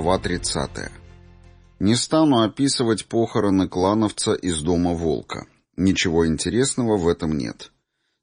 Глава 30. Не стану описывать похороны клановца из дома Волка. Ничего интересного в этом нет.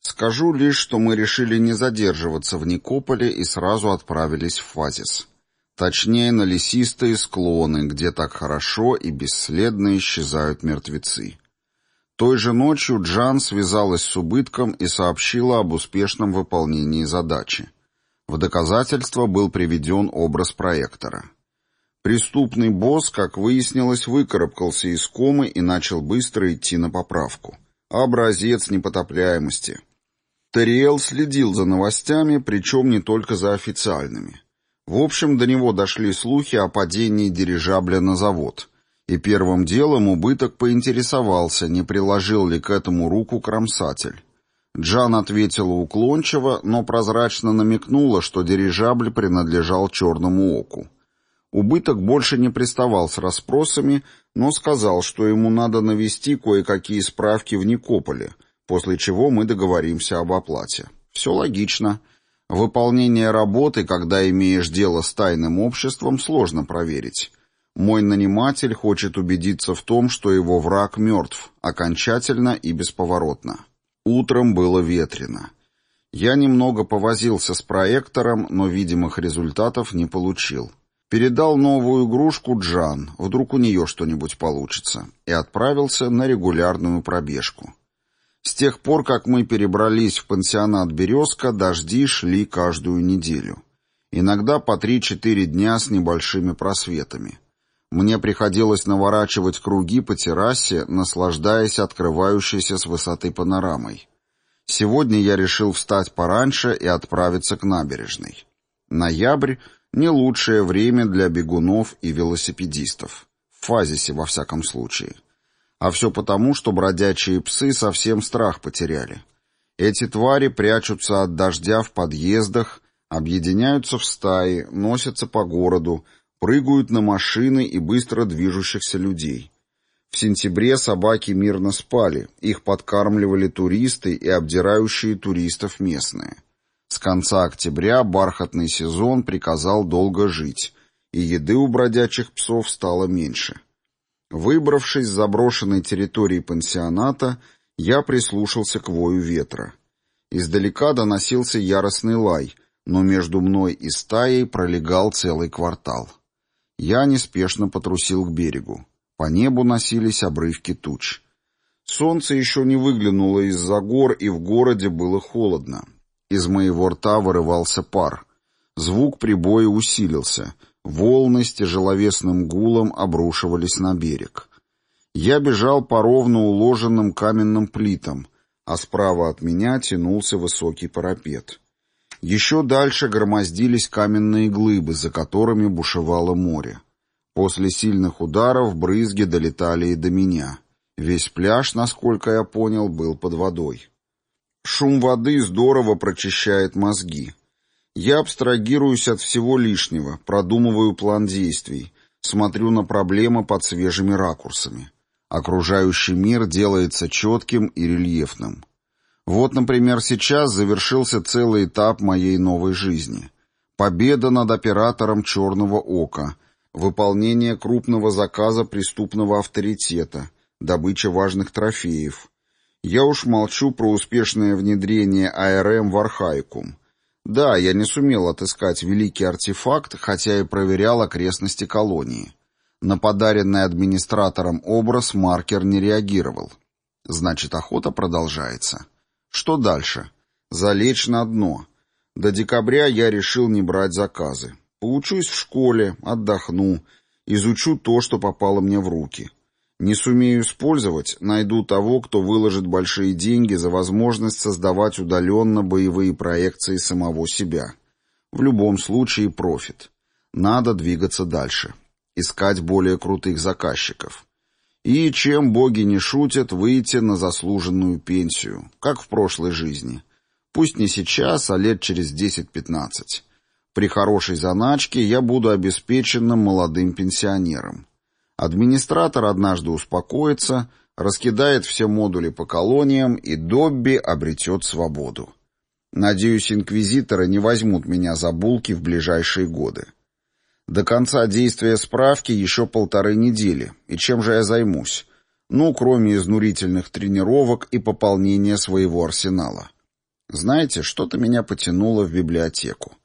Скажу лишь, что мы решили не задерживаться в Никополе и сразу отправились в Фазис. Точнее, на лесистые склоны, где так хорошо и бесследно исчезают мертвецы. Той же ночью Джан связалась с убытком и сообщила об успешном выполнении задачи. В доказательство был приведен образ проектора. Преступный босс, как выяснилось, выкарабкался из комы и начал быстро идти на поправку. Образец непотопляемости. Терриэл следил за новостями, причем не только за официальными. В общем, до него дошли слухи о падении дирижабля на завод, и первым делом убыток поинтересовался, не приложил ли к этому руку кромсатель. Джан ответила уклончиво, но прозрачно намекнула, что дирижабль принадлежал Черному Оку. Убыток больше не приставал с расспросами, но сказал, что ему надо навести кое-какие справки в Никополе, после чего мы договоримся об оплате. Все логично. Выполнение работы, когда имеешь дело с тайным обществом, сложно проверить. Мой наниматель хочет убедиться в том, что его враг мертв, окончательно и бесповоротно. Утром было ветрено. Я немного повозился с проектором, но видимых результатов не получил. Передал новую игрушку Джан, вдруг у нее что-нибудь получится, и отправился на регулярную пробежку. С тех пор, как мы перебрались в пансионат «Березка», дожди шли каждую неделю. Иногда по 3-4 дня с небольшими просветами. Мне приходилось наворачивать круги по террасе, наслаждаясь открывающейся с высоты панорамой. Сегодня я решил встать пораньше и отправиться к набережной. Ноябрь — не лучшее время для бегунов и велосипедистов. В фазисе, во всяком случае. А все потому, что бродячие псы совсем страх потеряли. Эти твари прячутся от дождя в подъездах, объединяются в стаи, носятся по городу, прыгают на машины и быстро движущихся людей. В сентябре собаки мирно спали, их подкармливали туристы и обдирающие туристов местные. С конца октября бархатный сезон приказал долго жить, и еды у бродячих псов стало меньше. Выбравшись с заброшенной территории пансионата, я прислушался к вою ветра. Издалека доносился яростный лай, но между мной и стаей пролегал целый квартал. Я неспешно потрусил к берегу. По небу носились обрывки туч. Солнце еще не выглянуло из-за гор, и в городе было холодно. Из моего рта вырывался пар. Звук прибоя усилился. Волны с тяжеловесным гулом обрушивались на берег. Я бежал по ровно уложенным каменным плитам, а справа от меня тянулся высокий парапет. Еще дальше громоздились каменные глыбы, за которыми бушевало море. После сильных ударов брызги долетали и до меня. Весь пляж, насколько я понял, был под водой. Шум воды здорово прочищает мозги. Я абстрагируюсь от всего лишнего, продумываю план действий, смотрю на проблемы под свежими ракурсами. Окружающий мир делается четким и рельефным. Вот, например, сейчас завершился целый этап моей новой жизни. Победа над оператором «Черного ока», выполнение крупного заказа преступного авторитета, добыча важных трофеев. Я уж молчу про успешное внедрение АРМ в Архаикум. Да, я не сумел отыскать великий артефакт, хотя и проверял окрестности колонии. На подаренный администратором образ маркер не реагировал. Значит, охота продолжается. Что дальше? Залечь на дно. До декабря я решил не брать заказы. Поучусь в школе, отдохну, изучу то, что попало мне в руки. Не сумею использовать, найду того, кто выложит большие деньги за возможность создавать удаленно боевые проекции самого себя. В любом случае профит. Надо двигаться дальше. Искать более крутых заказчиков. И, чем боги не шутят, выйти на заслуженную пенсию, как в прошлой жизни. Пусть не сейчас, а лет через 10-15. При хорошей заначке я буду обеспеченным молодым пенсионером. Администратор однажды успокоится, раскидает все модули по колониям, и Добби обретет свободу. Надеюсь, инквизиторы не возьмут меня за булки в ближайшие годы. До конца действия справки еще полторы недели. И чем же я займусь? Ну, кроме изнурительных тренировок и пополнения своего арсенала. Знаете, что-то меня потянуло в библиотеку.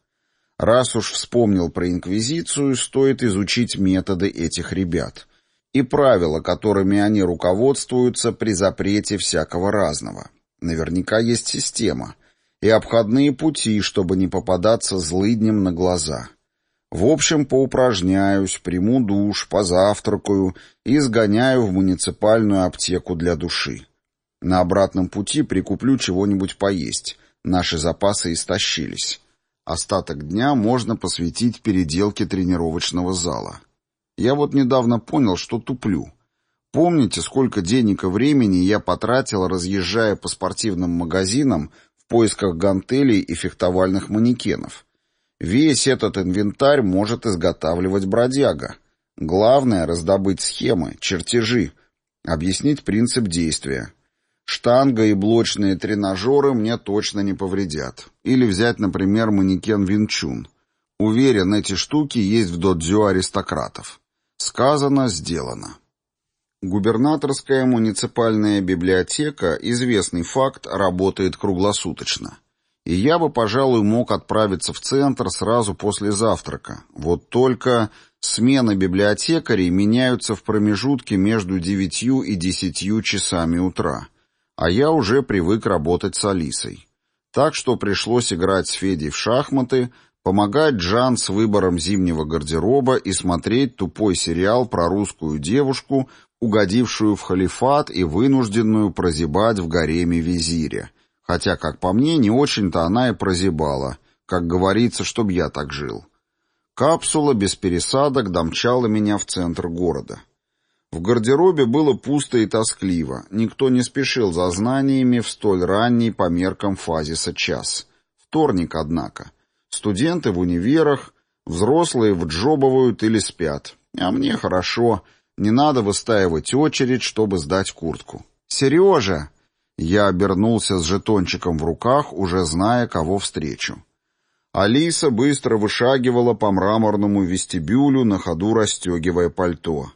Раз уж вспомнил про Инквизицию, стоит изучить методы этих ребят и правила, которыми они руководствуются при запрете всякого разного. Наверняка есть система и обходные пути, чтобы не попадаться злыднем на глаза. В общем, поупражняюсь, приму душ, позавтракаю и сгоняю в муниципальную аптеку для души. На обратном пути прикуплю чего-нибудь поесть. Наши запасы истощились. Остаток дня можно посвятить переделке тренировочного зала. Я вот недавно понял, что туплю. Помните, сколько денег и времени я потратил, разъезжая по спортивным магазинам в поисках гантелей и фехтовальных манекенов? Весь этот инвентарь может изготавливать бродяга. Главное — раздобыть схемы, чертежи, объяснить принцип действия. Штанга и блочные тренажеры мне точно не повредят. Или взять, например, манекен Винчун. Уверен, эти штуки есть в додзё аристократов. Сказано, сделано. Губернаторская муниципальная библиотека, известный факт, работает круглосуточно. И я бы, пожалуй, мог отправиться в центр сразу после завтрака. Вот только смены библиотекарей меняются в промежутке между девятью и десятью часами утра. А я уже привык работать с Алисой. Так что пришлось играть с Федей в шахматы, помогать Джан с выбором зимнего гардероба и смотреть тупой сериал про русскую девушку, угодившую в халифат и вынужденную прозябать в гареме визиря Хотя, как по мне, не очень-то она и прозябала. Как говорится, чтоб я так жил. Капсула без пересадок домчала меня в центр города. В гардеробе было пусто и тоскливо. Никто не спешил за знаниями в столь ранней по меркам фазиса час. Вторник, однако. Студенты в универах, взрослые вджобывают или спят. А мне хорошо, не надо выстаивать очередь, чтобы сдать куртку. «Сережа!» Я обернулся с жетончиком в руках, уже зная, кого встречу. Алиса быстро вышагивала по мраморному вестибюлю, на ходу расстегивая пальто.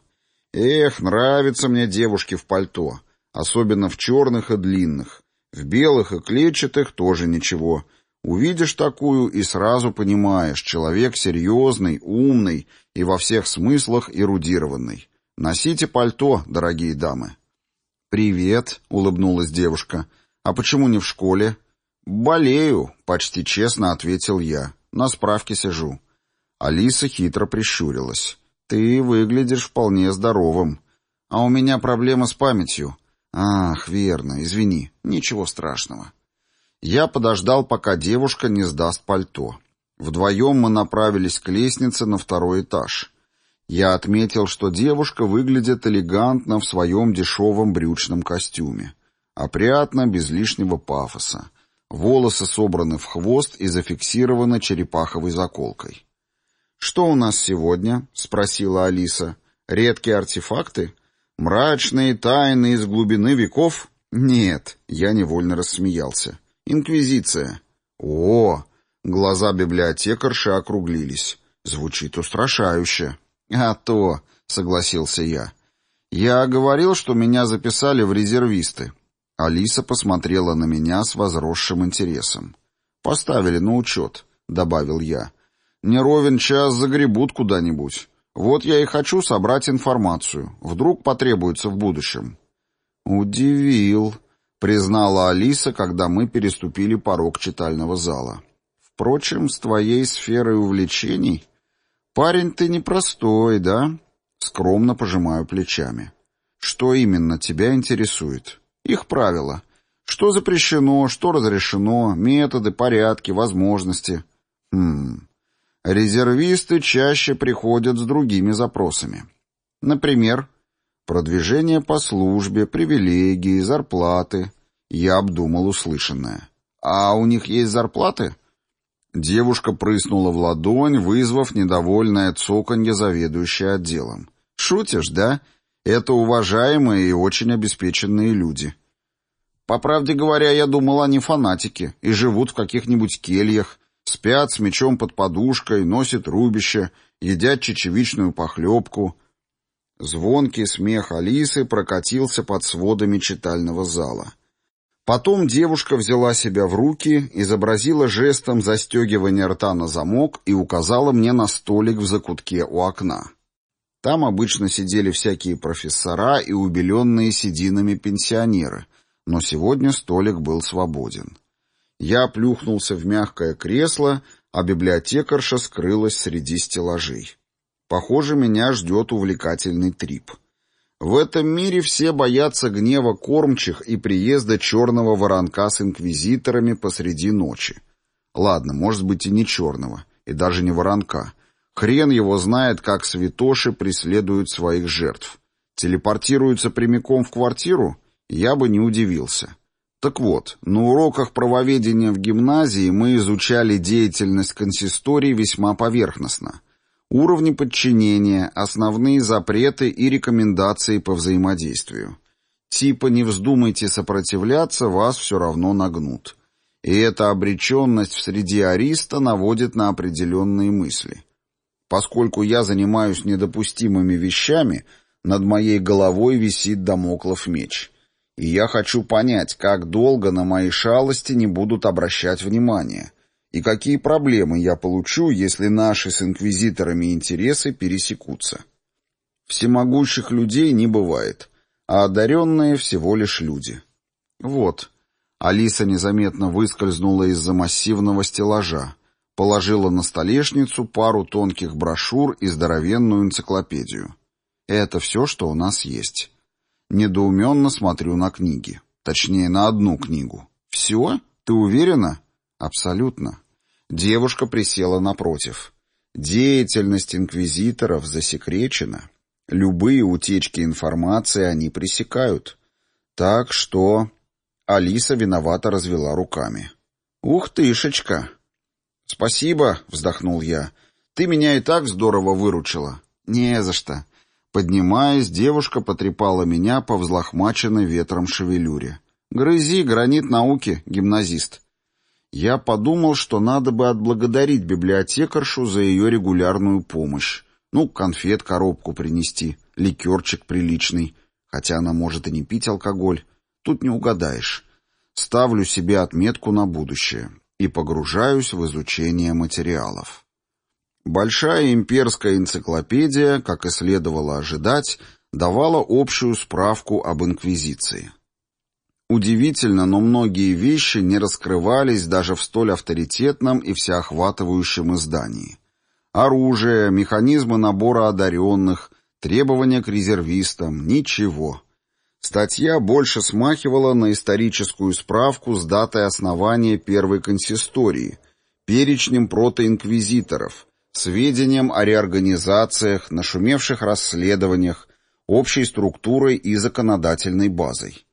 Эх, нравятся мне девушки в пальто, особенно в черных и длинных. В белых и клетчатых тоже ничего. Увидишь такую и сразу понимаешь, человек серьезный, умный и во всех смыслах эрудированный. Носите пальто, дорогие дамы. «Привет», — улыбнулась девушка. «А почему не в школе?» «Болею», — почти честно ответил я. «На справке сижу». Алиса хитро прищурилась. «Ты выглядишь вполне здоровым. А у меня проблема с памятью». «Ах, верно, извини, ничего страшного». Я подождал, пока девушка не сдаст пальто. Вдвоем мы направились к лестнице на второй этаж. Я отметил, что девушка выглядит элегантно в своем дешевом брючном костюме. Опрятно, без лишнего пафоса. Волосы собраны в хвост и зафиксированы черепаховой заколкой. «Что у нас сегодня?» — спросила Алиса. «Редкие артефакты? Мрачные тайны из глубины веков?» «Нет», — я невольно рассмеялся. «Инквизиция». «О!» — глаза библиотекарши округлились. «Звучит устрашающе». «А то», — согласился я. «Я говорил, что меня записали в резервисты». Алиса посмотрела на меня с возросшим интересом. «Поставили на учет», — добавил я. «Не ровен час загребут куда-нибудь. Вот я и хочу собрать информацию. Вдруг потребуется в будущем». «Удивил», — признала Алиса, когда мы переступили порог читального зала. «Впрочем, с твоей сферой увлечений...» «Парень ты непростой, да?» Скромно пожимаю плечами. «Что именно тебя интересует?» «Их правила. Что запрещено, что разрешено, методы, порядки, возможности». «Хм...» Резервисты чаще приходят с другими запросами. Например, продвижение по службе, привилегии, зарплаты. Я обдумал услышанное. А у них есть зарплаты? Девушка прыснула в ладонь, вызвав недовольное цоканье заведующей отделом. «Шутишь, да? Это уважаемые и очень обеспеченные люди». По правде говоря, я думал, они фанатики и живут в каких-нибудь кельях, Спят с мечом под подушкой, носят рубище, едят чечевичную похлебку. Звонкий смех Алисы прокатился под сводами читального зала. Потом девушка взяла себя в руки, изобразила жестом застегивания рта на замок и указала мне на столик в закутке у окна. Там обычно сидели всякие профессора и убеленные сединами пенсионеры, но сегодня столик был свободен. Я плюхнулся в мягкое кресло, а библиотекарша скрылась среди стеллажей. Похоже, меня ждет увлекательный трип. В этом мире все боятся гнева кормчих и приезда черного воронка с инквизиторами посреди ночи. Ладно, может быть и не черного, и даже не воронка. Хрен его знает, как святоши преследуют своих жертв. Телепортируются прямиком в квартиру? Я бы не удивился. Так вот, на уроках правоведения в гимназии мы изучали деятельность консистории весьма поверхностно. Уровни подчинения, основные запреты и рекомендации по взаимодействию. Типа не вздумайте сопротивляться, вас все равно нагнут. И эта обреченность в среде ариста наводит на определенные мысли. Поскольку я занимаюсь недопустимыми вещами, над моей головой висит домоклов меч. И я хочу понять, как долго на мои шалости не будут обращать внимание, и какие проблемы я получу, если наши с инквизиторами интересы пересекутся. Всемогущих людей не бывает, а одаренные всего лишь люди. Вот. Алиса незаметно выскользнула из-за массивного стеллажа, положила на столешницу пару тонких брошюр и здоровенную энциклопедию. Это все, что у нас есть. Недоуменно смотрю на книги. Точнее, на одну книгу. «Все? Ты уверена?» «Абсолютно». Девушка присела напротив. Деятельность инквизиторов засекречена. Любые утечки информации они пресекают. Так что... Алиса виновато развела руками. «Ух тышечка!» «Спасибо», — вздохнул я. «Ты меня и так здорово выручила». «Не за что. Поднимаясь, девушка потрепала меня по взлохмаченной ветром шевелюре. «Грызи, гранит науки, гимназист». Я подумал, что надо бы отблагодарить библиотекаршу за ее регулярную помощь. Ну, конфет коробку принести, ликерчик приличный, хотя она может и не пить алкоголь. Тут не угадаешь. Ставлю себе отметку на будущее и погружаюсь в изучение материалов. Большая имперская энциклопедия, как и следовало ожидать, давала общую справку об инквизиции. Удивительно, но многие вещи не раскрывались даже в столь авторитетном и всеохватывающем издании. Оружие, механизмы набора одаренных, требования к резервистам — ничего. Статья больше смахивала на историческую справку с датой основания первой консистории, перечнем протоинквизиторов, сведениям о реорганизациях, нашумевших расследованиях, общей структурой и законодательной базой.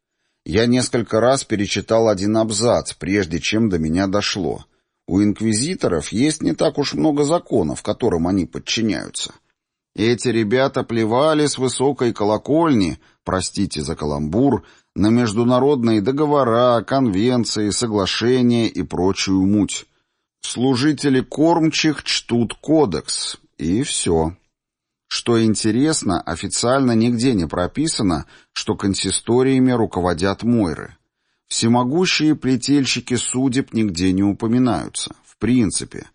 Я несколько раз перечитал один абзац, прежде чем до меня дошло. У инквизиторов есть не так уж много законов, которым они подчиняются. Эти ребята плевали с высокой колокольни, простите за каламбур, на международные договора, конвенции, соглашения и прочую муть. Служители кормчих чтут кодекс, и все. Что интересно, официально нигде не прописано, что консисториями руководят Мойры. Всемогущие плетельщики судеб нигде не упоминаются, в принципе.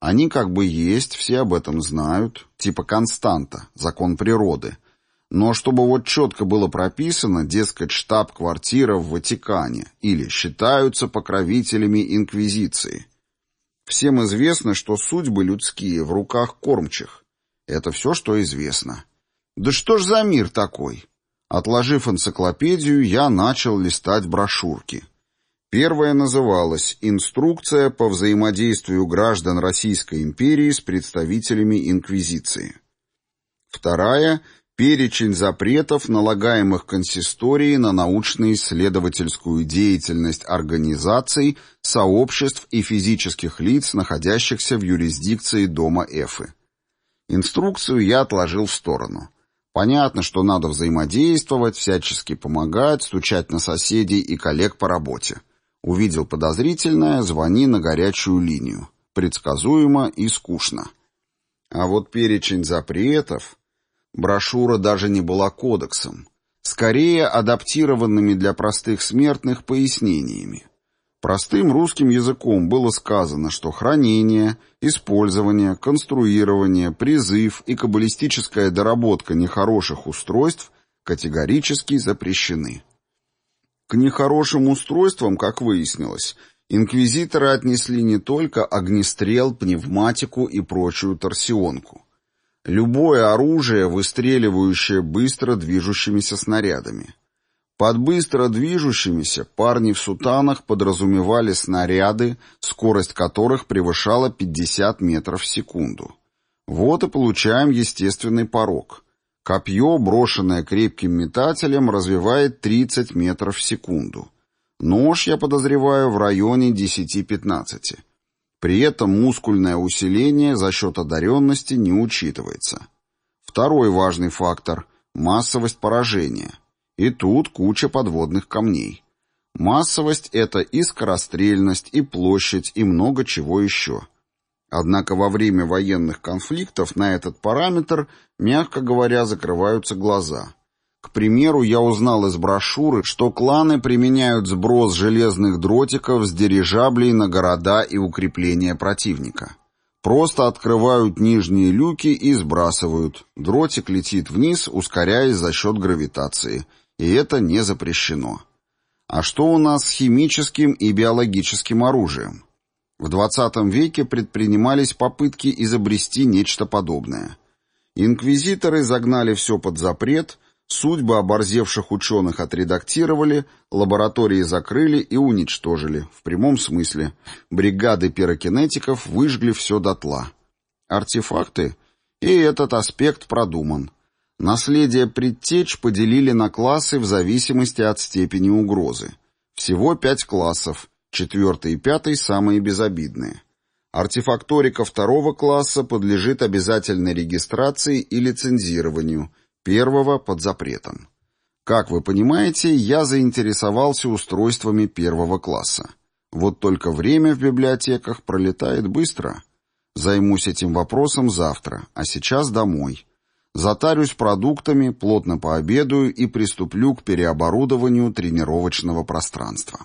Они как бы есть, все об этом знают, типа константа, закон природы. Но чтобы вот четко было прописано, дескать, штаб-квартира в Ватикане или считаются покровителями Инквизиции – Всем известно, что судьбы людские в руках кормчих. Это все, что известно. Да что ж за мир такой? Отложив энциклопедию, я начал листать брошюрки. Первая называлась «Инструкция по взаимодействию граждан Российской империи с представителями Инквизиции». Вторая Перечень запретов, налагаемых консисторией на научно-исследовательскую деятельность организаций, сообществ и физических лиц, находящихся в юрисдикции Дома Эфы. Инструкцию я отложил в сторону. Понятно, что надо взаимодействовать, всячески помогать, стучать на соседей и коллег по работе. Увидел подозрительное, звони на горячую линию. предсказуемо и скучно. А вот перечень запретов... Брошюра даже не была кодексом, скорее адаптированными для простых смертных пояснениями. Простым русским языком было сказано, что хранение, использование, конструирование, призыв и каббалистическая доработка нехороших устройств категорически запрещены. К нехорошим устройствам, как выяснилось, инквизиторы отнесли не только огнестрел, пневматику и прочую торсионку. Любое оружие, выстреливающее быстро движущимися снарядами. Под быстро движущимися парни в сутанах подразумевали снаряды, скорость которых превышала 50 метров в секунду. Вот и получаем естественный порог. Копье, брошенное крепким метателем, развивает 30 метров в секунду. Нож, я подозреваю, в районе 10-15. При этом мускульное усиление за счет одаренности не учитывается. Второй важный фактор – массовость поражения. И тут куча подводных камней. Массовость – это и скорострельность, и площадь, и много чего еще. Однако во время военных конфликтов на этот параметр, мягко говоря, закрываются глаза – к примеру, я узнал из брошюры, что кланы применяют сброс железных дротиков с дирижаблей на города и укрепления противника. Просто открывают нижние люки и сбрасывают. Дротик летит вниз, ускоряясь за счет гравитации. И это не запрещено. А что у нас с химическим и биологическим оружием? В 20 веке предпринимались попытки изобрести нечто подобное. Инквизиторы загнали все под запрет – Судьбы оборзевших ученых отредактировали, лаборатории закрыли и уничтожили, в прямом смысле. Бригады пирокинетиков выжгли все дотла. Артефакты? И этот аспект продуман. Наследие предтеч поделили на классы в зависимости от степени угрозы. Всего пять классов, четвертый и пятый самые безобидные. Артефакторика второго класса подлежит обязательной регистрации и лицензированию – Первого под запретом. Как вы понимаете, я заинтересовался устройствами первого класса. Вот только время в библиотеках пролетает быстро. Займусь этим вопросом завтра, а сейчас домой. Затарюсь продуктами, плотно пообедаю и приступлю к переоборудованию тренировочного пространства.